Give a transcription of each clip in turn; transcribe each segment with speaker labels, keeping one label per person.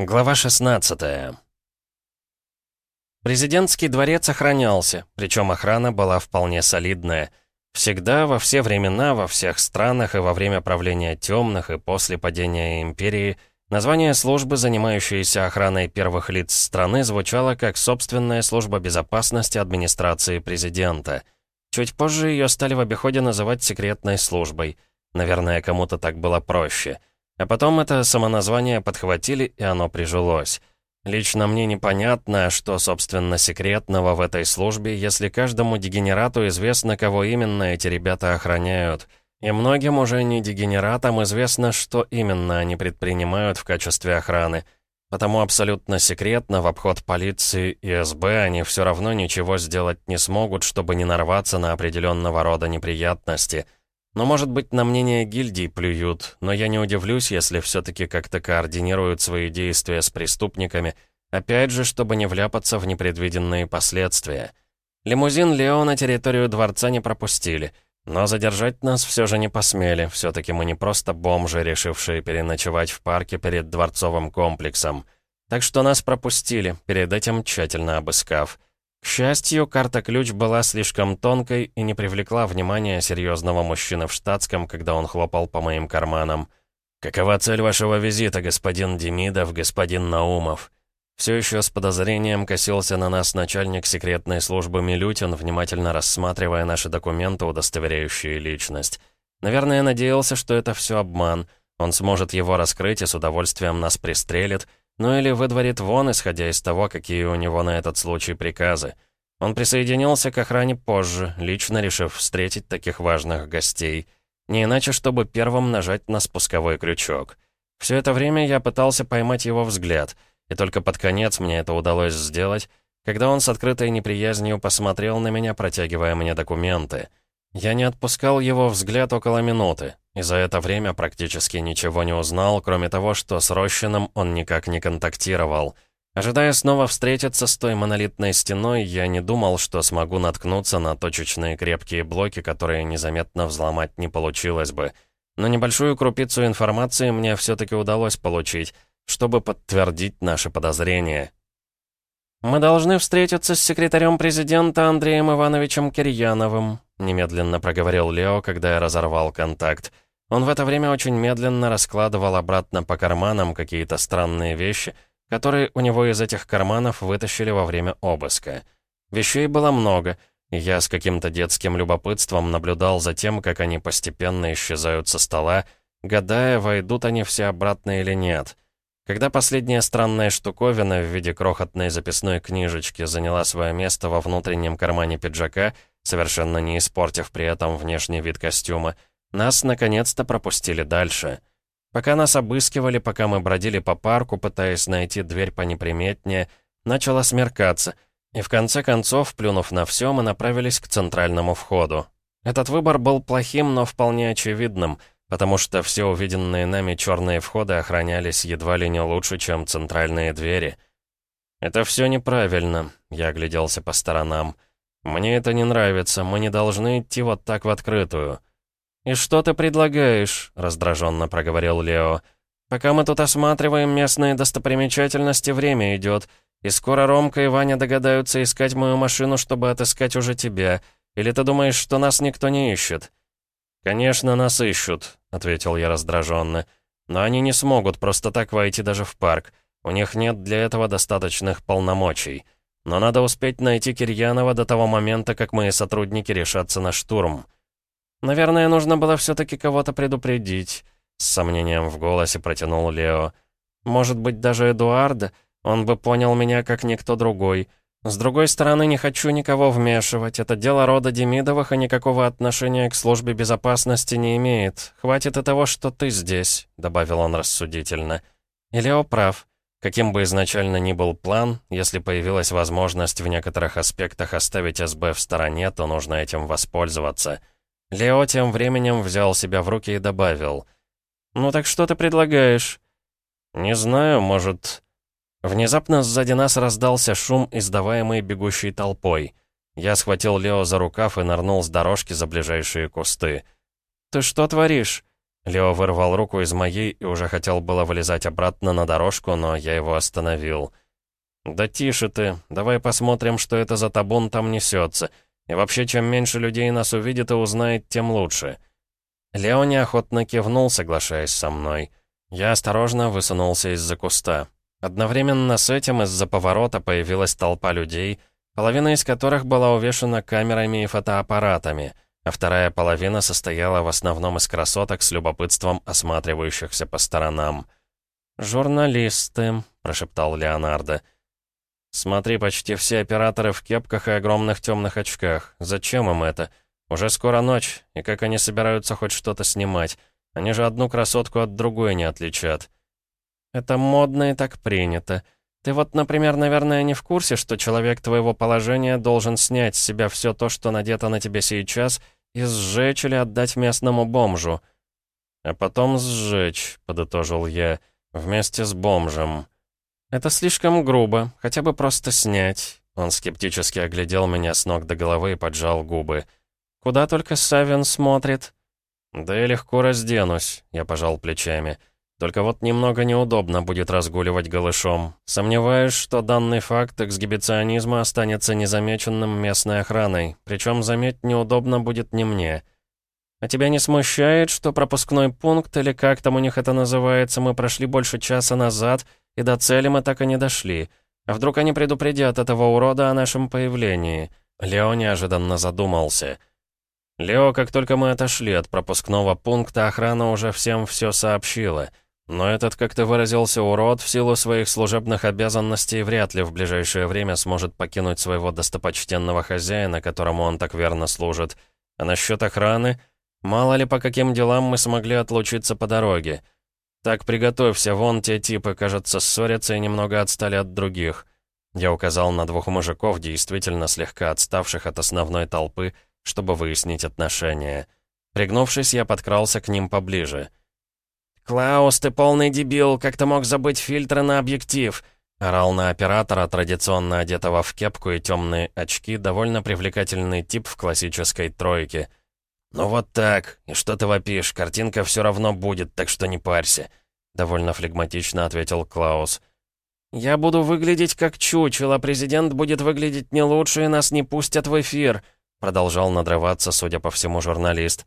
Speaker 1: Глава 16 Президентский дворец охранялся, причем охрана была вполне солидная. Всегда, во все времена, во всех странах и во время правления темных и после падения империи, название службы, занимающейся охраной первых лиц страны, звучало как собственная служба безопасности администрации президента. Чуть позже ее стали в обиходе называть секретной службой. Наверное, кому-то так было проще — а потом это самоназвание подхватили, и оно прижилось. Лично мне непонятно, что, собственно, секретного в этой службе, если каждому дегенерату известно, кого именно эти ребята охраняют. И многим уже не дегенератам известно, что именно они предпринимают в качестве охраны. Потому абсолютно секретно, в обход полиции и СБ, они все равно ничего сделать не смогут, чтобы не нарваться на определенного рода неприятности — но, может быть, на мнение гильдии плюют, но я не удивлюсь, если все-таки как-то координируют свои действия с преступниками, опять же, чтобы не вляпаться в непредвиденные последствия. Лимузин Лео на территорию дворца не пропустили, но задержать нас все же не посмели, все-таки мы не просто бомжи, решившие переночевать в парке перед дворцовым комплексом. Так что нас пропустили, перед этим тщательно обыскав. К счастью, карта-ключ была слишком тонкой и не привлекла внимания серьезного мужчины в штатском, когда он хлопал по моим карманам. «Какова цель вашего визита, господин Демидов, господин Наумов?» Все еще с подозрением косился на нас начальник секретной службы Милютин, внимательно рассматривая наши документы, удостоверяющие личность. Наверное, надеялся, что это все обман. Он сможет его раскрыть и с удовольствием нас пристрелит, ну или выдворит вон, исходя из того, какие у него на этот случай приказы. Он присоединился к охране позже, лично решив встретить таких важных гостей. Не иначе, чтобы первым нажать на спусковой крючок. Все это время я пытался поймать его взгляд, и только под конец мне это удалось сделать, когда он с открытой неприязнью посмотрел на меня, протягивая мне документы. Я не отпускал его взгляд около минуты, и за это время практически ничего не узнал, кроме того, что с Рощином он никак не контактировал. Ожидая снова встретиться с той монолитной стеной, я не думал, что смогу наткнуться на точечные крепкие блоки, которые незаметно взломать не получилось бы. Но небольшую крупицу информации мне все-таки удалось получить, чтобы подтвердить наши подозрения. «Мы должны встретиться с секретарем президента Андреем Ивановичем Кирьяновым», немедленно проговорил Лео, когда я разорвал контакт. Он в это время очень медленно раскладывал обратно по карманам какие-то странные вещи, которые у него из этих карманов вытащили во время обыска. Вещей было много, и я с каким-то детским любопытством наблюдал за тем, как они постепенно исчезают со стола, гадая, войдут они все обратно или нет. Когда последняя странная штуковина в виде крохотной записной книжечки заняла свое место во внутреннем кармане пиджака, совершенно не испортив при этом внешний вид костюма, нас, наконец-то, пропустили дальше. Пока нас обыскивали, пока мы бродили по парку, пытаясь найти дверь понеприметнее, начало смеркаться, и в конце концов, плюнув на все, мы направились к центральному входу. Этот выбор был плохим, но вполне очевидным, потому что все увиденные нами черные входы охранялись едва ли не лучше, чем центральные двери. «Это все неправильно», — я огляделся по сторонам. «Мне это не нравится, мы не должны идти вот так в открытую». «И что ты предлагаешь?» — раздраженно проговорил Лео. «Пока мы тут осматриваем местные достопримечательности, время идет, и скоро Ромка и Ваня догадаются искать мою машину, чтобы отыскать уже тебя. Или ты думаешь, что нас никто не ищет?» «Конечно, нас ищут», — ответил я раздраженно. «Но они не смогут просто так войти даже в парк. У них нет для этого достаточных полномочий. Но надо успеть найти Кирьянова до того момента, как мои сотрудники решатся на штурм». «Наверное, нужно было все-таки кого-то предупредить», — с сомнением в голосе протянул Лео. «Может быть, даже Эдуарда? Он бы понял меня, как никто другой. С другой стороны, не хочу никого вмешивать. Это дело рода Демидовых, и никакого отношения к службе безопасности не имеет. Хватит и того, что ты здесь», — добавил он рассудительно. И Лео прав. Каким бы изначально ни был план, если появилась возможность в некоторых аспектах оставить СБ в стороне, то нужно этим воспользоваться — Лео тем временем взял себя в руки и добавил. «Ну так что ты предлагаешь?» «Не знаю, может...» Внезапно сзади нас раздался шум, издаваемый бегущей толпой. Я схватил Лео за рукав и нырнул с дорожки за ближайшие кусты. «Ты что творишь?» Лео вырвал руку из моей и уже хотел было вылезать обратно на дорожку, но я его остановил. «Да тише ты, давай посмотрим, что это за табун там несется. И вообще, чем меньше людей нас увидит и узнает, тем лучше». Лео неохотно кивнул, соглашаясь со мной. Я осторожно высунулся из-за куста. Одновременно с этим из-за поворота появилась толпа людей, половина из которых была увешана камерами и фотоаппаратами, а вторая половина состояла в основном из красоток с любопытством осматривающихся по сторонам. «Журналисты», — прошептал Леонардо. «Смотри, почти все операторы в кепках и огромных темных очках. Зачем им это? Уже скоро ночь, и как они собираются хоть что-то снимать? Они же одну красотку от другой не отличат». «Это модно и так принято. Ты вот, например, наверное, не в курсе, что человек твоего положения должен снять с себя все то, что надето на тебе сейчас, и сжечь или отдать местному бомжу». «А потом сжечь», — подытожил я, — «вместе с бомжем». «Это слишком грубо, хотя бы просто снять». Он скептически оглядел меня с ног до головы и поджал губы. «Куда только Савин смотрит?» «Да я легко разденусь», — я пожал плечами. «Только вот немного неудобно будет разгуливать голышом. Сомневаюсь, что данный факт эксгибиционизма останется незамеченным местной охраной. Причем, заметь, неудобно будет не мне». «А тебя не смущает, что пропускной пункт, или как там у них это называется, мы прошли больше часа назад, и до цели мы так и не дошли? А вдруг они предупредят этого урода о нашем появлении?» Лео неожиданно задумался – «Лео, как только мы отошли от пропускного пункта, охрана уже всем все сообщила. Но этот, как ты выразился, урод, в силу своих служебных обязанностей, вряд ли в ближайшее время сможет покинуть своего достопочтенного хозяина, которому он так верно служит. А насчет охраны? Мало ли по каким делам мы смогли отлучиться по дороге. Так, приготовься, вон те типы, кажется, ссорятся и немного отстали от других». Я указал на двух мужиков, действительно слегка отставших от основной толпы, чтобы выяснить отношения. Пригнувшись, я подкрался к ним поближе. «Клаус, ты полный дебил, как ты мог забыть фильтры на объектив?» Орал на оператора, традиционно одетого в кепку и темные очки, довольно привлекательный тип в классической тройке. «Ну вот так, и что ты вопишь, картинка все равно будет, так что не парься», — довольно флегматично ответил Клаус. «Я буду выглядеть как чучело, президент будет выглядеть не лучше, и нас не пустят в эфир», Продолжал надрываться, судя по всему, журналист.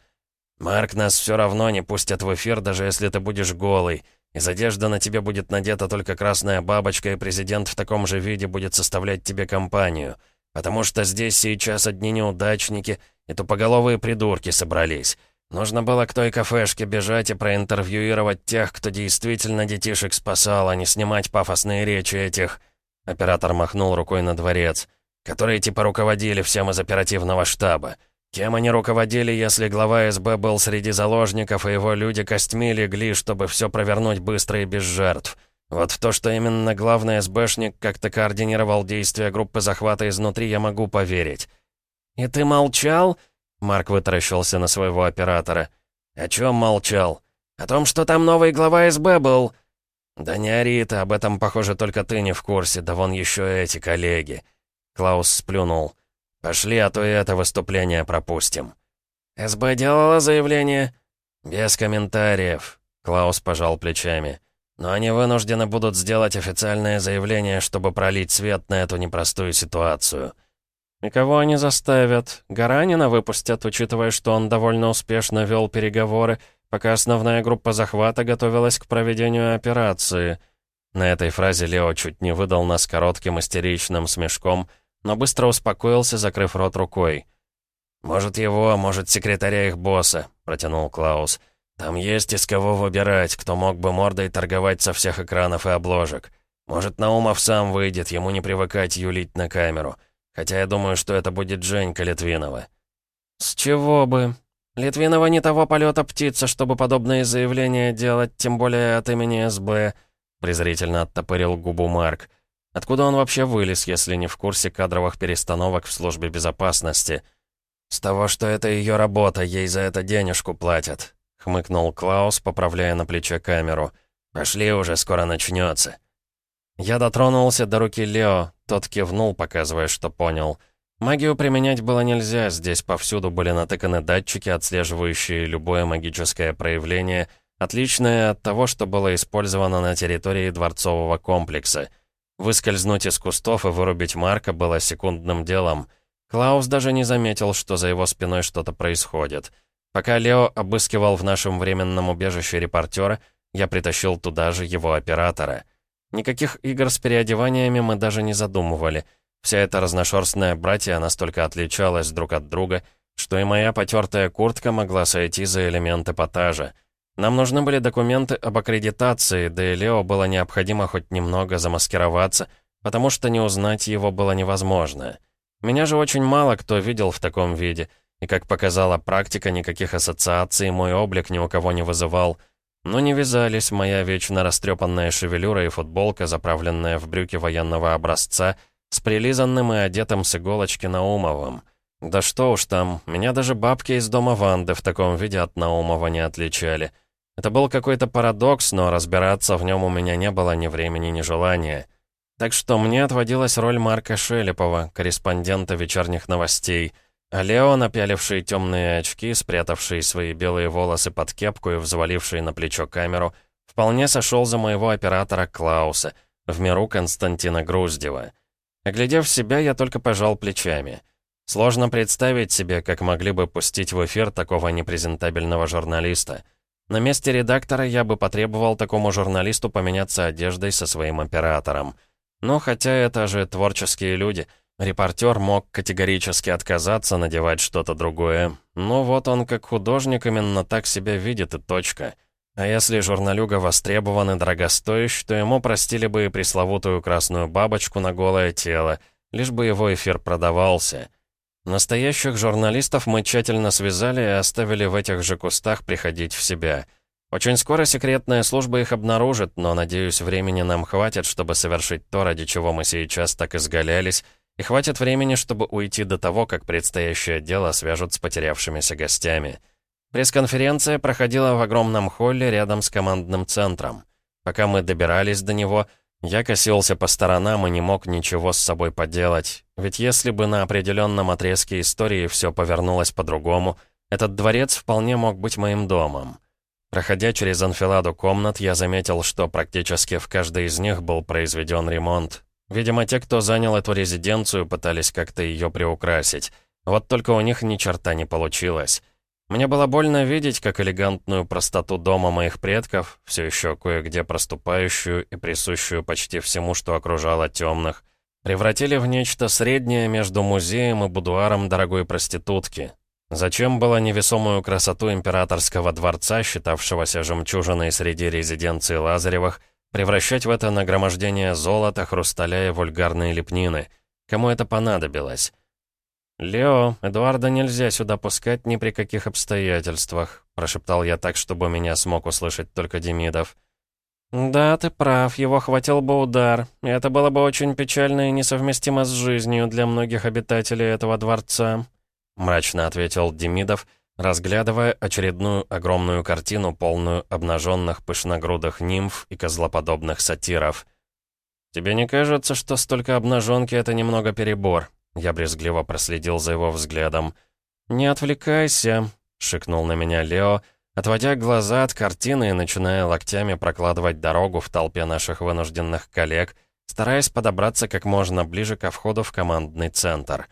Speaker 1: «Марк, нас все равно не пустят в эфир, даже если ты будешь голый. Из одежды на тебе будет надета только красная бабочка, и президент в таком же виде будет составлять тебе компанию. Потому что здесь сейчас одни неудачники и тупоголовые придурки собрались. Нужно было к той кафешке бежать и проинтервьюировать тех, кто действительно детишек спасал, а не снимать пафосные речи этих...» Оператор махнул рукой на дворец которые типа руководили всем из оперативного штаба. Кем они руководили, если глава СБ был среди заложников, и его люди костьми легли, чтобы все провернуть быстро и без жертв? Вот в то, что именно главный СБшник как-то координировал действия группы захвата изнутри, я могу поверить. «И ты молчал?» Марк вытаращился на своего оператора. «О чем молчал? О том, что там новый глава СБ был?» «Да не ори ты, об этом, похоже, только ты не в курсе, да вон еще эти коллеги». Клаус сплюнул. «Пошли, а то и это выступление пропустим». «СБ делала заявление?» «Без комментариев», — Клаус пожал плечами. «Но они вынуждены будут сделать официальное заявление, чтобы пролить свет на эту непростую ситуацию». «И кого они заставят? Гаранина выпустят, учитывая, что он довольно успешно вел переговоры, пока основная группа захвата готовилась к проведению операции». На этой фразе Лео чуть не выдал нас коротким истеричным смешком — но быстро успокоился, закрыв рот рукой. «Может, его, может, секретаря их босса», — протянул Клаус. «Там есть из кого выбирать, кто мог бы мордой торговать со всех экранов и обложек. Может, Наумов сам выйдет, ему не привыкать юлить на камеру. Хотя я думаю, что это будет Женька Литвинова». «С чего бы? Литвинова не того полета птица, чтобы подобные заявления делать, тем более от имени СБ», — презрительно оттопырил губу Марк. Откуда он вообще вылез, если не в курсе кадровых перестановок в службе безопасности? «С того, что это ее работа, ей за это денежку платят», — хмыкнул Клаус, поправляя на плече камеру. «Пошли уже, скоро начнется». Я дотронулся до руки Лео, тот кивнул, показывая, что понял. Магию применять было нельзя, здесь повсюду были натыканы датчики, отслеживающие любое магическое проявление, отличное от того, что было использовано на территории дворцового комплекса. Выскользнуть из кустов и вырубить Марка было секундным делом. Клаус даже не заметил, что за его спиной что-то происходит. Пока Лео обыскивал в нашем временном убежище репортера, я притащил туда же его оператора. Никаких игр с переодеваниями мы даже не задумывали — Вся эта разношерстная братья настолько отличалась друг от друга, что и моя потертая куртка могла сойти за элемент эпатажа. Нам нужны были документы об аккредитации, да и Лео было необходимо хоть немного замаскироваться, потому что не узнать его было невозможно. Меня же очень мало кто видел в таком виде, и, как показала практика, никаких ассоциаций мой облик ни у кого не вызывал. Но не вязались моя вечно растрепанная шевелюра и футболка, заправленная в брюки военного образца — с прилизанным и одетым с иголочки Наумовым. Да что уж там, меня даже бабки из дома Ванды в таком виде от Наумова не отличали. Это был какой-то парадокс, но разбираться в нем у меня не было ни времени, ни желания. Так что мне отводилась роль Марка Шелепова, корреспондента вечерних новостей, а Лео, напяливший темные очки, спрятавший свои белые волосы под кепку и взваливший на плечо камеру, вполне сошел за моего оператора Клауса, в миру Константина Груздева. Оглядев себя, я только пожал плечами. Сложно представить себе, как могли бы пустить в эфир такого непрезентабельного журналиста. На месте редактора я бы потребовал такому журналисту поменяться одеждой со своим оператором. Но хотя это же творческие люди, репортер мог категорически отказаться надевать что-то другое. Но вот он как художник именно так себя видит и точка. А если журналюга востребован и дорогостоящ, то ему простили бы и пресловутую красную бабочку на голое тело, лишь бы его эфир продавался. Настоящих журналистов мы тщательно связали и оставили в этих же кустах приходить в себя. Очень скоро секретная служба их обнаружит, но, надеюсь, времени нам хватит, чтобы совершить то, ради чего мы сейчас так изгалялись, и хватит времени, чтобы уйти до того, как предстоящее дело свяжут с потерявшимися гостями. Пресс-конференция проходила в огромном холле рядом с командным центром. Пока мы добирались до него, я косился по сторонам и не мог ничего с собой поделать. Ведь если бы на определенном отрезке истории все повернулось по-другому, этот дворец вполне мог быть моим домом. Проходя через анфиладу комнат, я заметил, что практически в каждой из них был произведен ремонт. Видимо, те, кто занял эту резиденцию, пытались как-то ее приукрасить. Вот только у них ни черта не получилось. Мне было больно видеть, как элегантную простоту дома моих предков, все еще кое-где проступающую и присущую почти всему, что окружало темных, превратили в нечто среднее между музеем и будуаром дорогой проститутки. Зачем было невесомую красоту императорского дворца, считавшегося жемчужиной среди резиденций Лазаревых, превращать в это нагромождение золота, хрусталя и вульгарные лепнины? Кому это понадобилось? «Лео, Эдуарда нельзя сюда пускать ни при каких обстоятельствах», прошептал я так, чтобы меня смог услышать только Демидов. «Да, ты прав, его хватил бы удар. И это было бы очень печально и несовместимо с жизнью для многих обитателей этого дворца», мрачно ответил Демидов, разглядывая очередную огромную картину, полную обнаженных пышногрудых нимф и козлоподобных сатиров. «Тебе не кажется, что столько обнаженки — это немного перебор?» Я брезгливо проследил за его взглядом. «Не отвлекайся», — шикнул на меня Лео, отводя глаза от картины и начиная локтями прокладывать дорогу в толпе наших вынужденных коллег, стараясь подобраться как можно ближе ко входу в командный центр.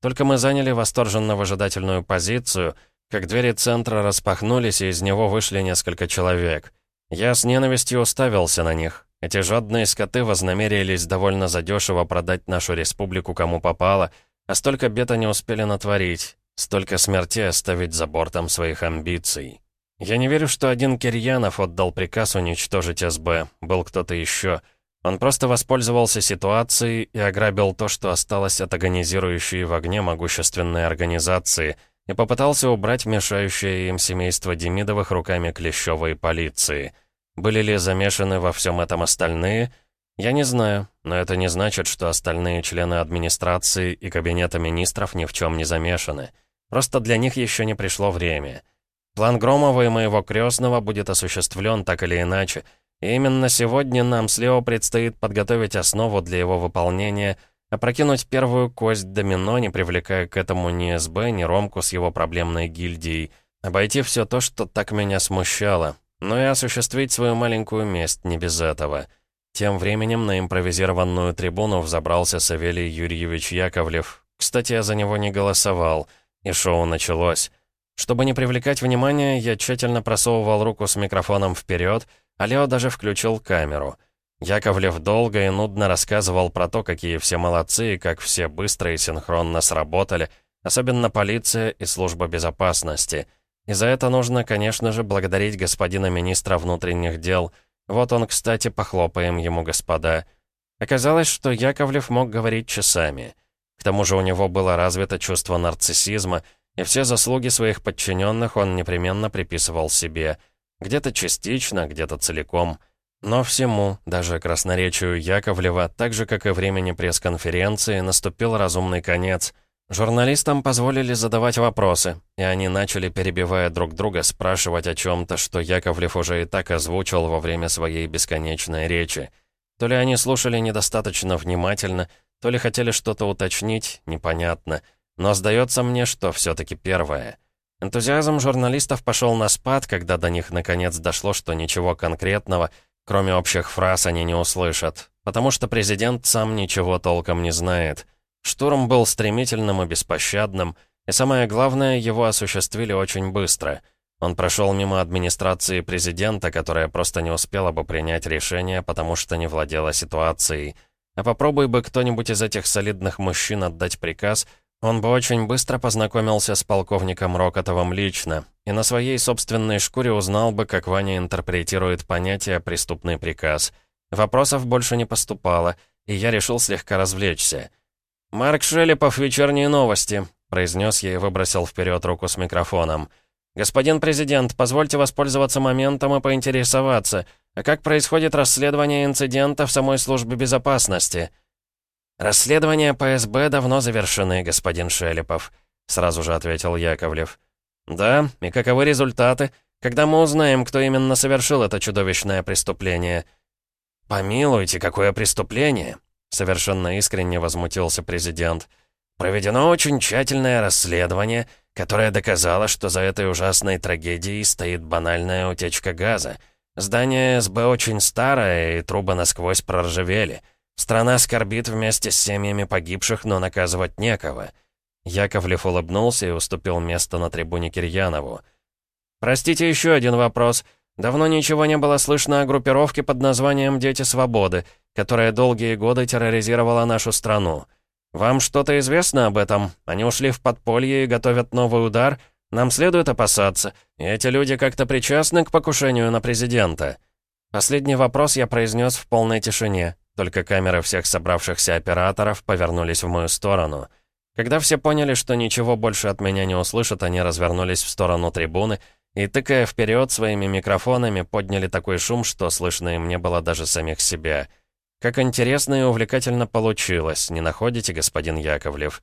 Speaker 1: Только мы заняли восторженно-выжидательную позицию, как двери центра распахнулись, и из него вышли несколько человек. Я с ненавистью уставился на них. Эти жадные скоты вознамерились довольно задешево продать нашу республику кому попало, а столько бед они успели натворить, столько смертей оставить за бортом своих амбиций. Я не верю, что один Кирьянов отдал приказ уничтожить СБ, был кто-то еще. Он просто воспользовался ситуацией и ограбил то, что осталось от агонизирующей в огне могущественной организации, и попытался убрать мешающее им семейство Демидовых руками Клещевой полиции — были ли замешаны во всем этом остальные? Я не знаю, но это не значит, что остальные члены администрации и кабинета министров ни в чем не замешаны. Просто для них еще не пришло время. План Громова и моего крестного будет осуществлен так или иначе, и именно сегодня нам с Лео предстоит подготовить основу для его выполнения, опрокинуть первую кость домино, не привлекая к этому ни СБ, ни Ромку с его проблемной гильдией, обойти все то, что так меня смущало, но и осуществить свою маленькую месть не без этого. Тем временем на импровизированную трибуну взобрался Савелий Юрьевич Яковлев. Кстати, я за него не голосовал, и шоу началось. Чтобы не привлекать внимания, я тщательно просовывал руку с микрофоном вперед, а Лео даже включил камеру. Яковлев долго и нудно рассказывал про то, какие все молодцы и как все быстро и синхронно сработали, особенно полиция и служба безопасности. И за это нужно, конечно же, благодарить господина министра внутренних дел. Вот он, кстати, похлопаем ему, господа. Оказалось, что Яковлев мог говорить часами. К тому же у него было развито чувство нарциссизма, и все заслуги своих подчиненных он непременно приписывал себе. Где-то частично, где-то целиком. Но всему, даже красноречию Яковлева, так же, как и времени пресс-конференции, наступил разумный конец. Журналистам позволили задавать вопросы, и они начали, перебивая друг друга, спрашивать о чем-то, что Яковлев уже и так озвучил во время своей бесконечной речи. То ли они слушали недостаточно внимательно, то ли хотели что-то уточнить, непонятно — но сдается мне, что все-таки первое. Энтузиазм журналистов пошел на спад, когда до них наконец дошло, что ничего конкретного, кроме общих фраз, они не услышат. Потому что президент сам ничего толком не знает. Штурм был стремительным и беспощадным, и самое главное, его осуществили очень быстро. Он прошел мимо администрации президента, которая просто не успела бы принять решение, потому что не владела ситуацией. А попробуй бы кто-нибудь из этих солидных мужчин отдать приказ — он бы очень быстро познакомился с полковником Рокотовым лично и на своей собственной шкуре узнал бы, как Ваня интерпретирует понятие «преступный приказ». Вопросов больше не поступало, и я решил слегка развлечься. «Марк Шелепов, вечерние новости», — произнес я и выбросил вперед руку с микрофоном. «Господин президент, позвольте воспользоваться моментом и поинтересоваться, а как происходит расследование инцидента в самой службе безопасности?» «Расследования ПСБ давно завершены, господин Шелепов», — сразу же ответил Яковлев. «Да, и каковы результаты? Когда мы узнаем, кто именно совершил это чудовищное преступление?» «Помилуйте, какое преступление?» — совершенно искренне возмутился президент. «Проведено очень тщательное расследование, которое доказало, что за этой ужасной трагедией стоит банальная утечка газа. Здание СБ очень старое, и трубы насквозь проржавели». Страна скорбит вместе с семьями погибших, но наказывать некого. Яковлев улыбнулся и уступил место на трибуне Кирьянову. «Простите, еще один вопрос. Давно ничего не было слышно о группировке под названием «Дети свободы», которая долгие годы терроризировала нашу страну. Вам что-то известно об этом? Они ушли в подполье и готовят новый удар? Нам следует опасаться. Эти люди как-то причастны к покушению на президента?» Последний вопрос я произнес в полной тишине. Только камеры всех собравшихся операторов повернулись в мою сторону. Когда все поняли, что ничего больше от меня не услышат, они развернулись в сторону трибуны и, тыкая вперед своими микрофонами, подняли такой шум, что слышно им не было даже самих себя. Как интересно и увлекательно получилось, не находите, господин Яковлев?»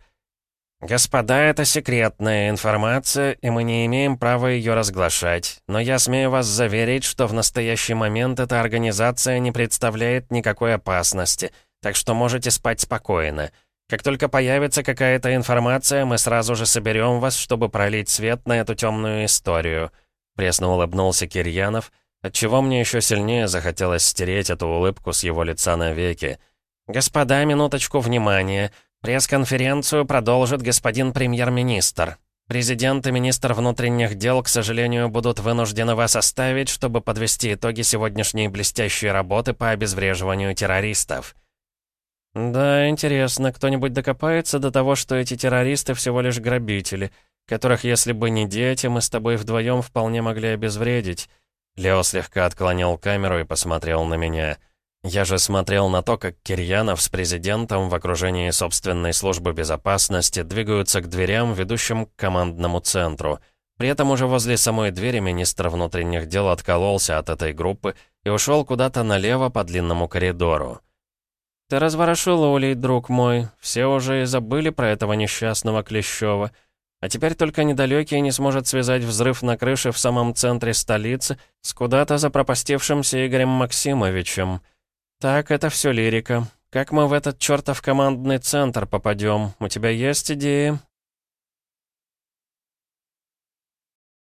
Speaker 1: «Господа, это секретная информация, и мы не имеем права ее разглашать. Но я смею вас заверить, что в настоящий момент эта организация не представляет никакой опасности, так что можете спать спокойно. Как только появится какая-то информация, мы сразу же соберем вас, чтобы пролить свет на эту темную историю». Пресно улыбнулся Кирьянов, отчего мне еще сильнее захотелось стереть эту улыбку с его лица навеки. «Господа, минуточку внимания!» Пресс-конференцию продолжит господин премьер-министр. Президент и министр внутренних дел, к сожалению, будут вынуждены вас оставить, чтобы подвести итоги сегодняшней блестящей работы по обезвреживанию террористов. Да, интересно, кто-нибудь докопается до того, что эти террористы всего лишь грабители, которых, если бы не дети, мы с тобой вдвоем вполне могли обезвредить. Лео слегка отклонил камеру и посмотрел на меня. Я же смотрел на то, как Кирьянов с президентом в окружении собственной службы безопасности двигаются к дверям, ведущим к командному центру. При этом уже возле самой двери министр внутренних дел откололся от этой группы и ушел куда-то налево по длинному коридору. «Ты разворошил улей, друг мой. Все уже и забыли про этого несчастного Клещева. А теперь только недалекий не сможет связать взрыв на крыше в самом центре столицы с куда-то запропастившимся Игорем Максимовичем». «Так, это все лирика. как мы в этот чертов командный центр попадем? У тебя есть идеи?»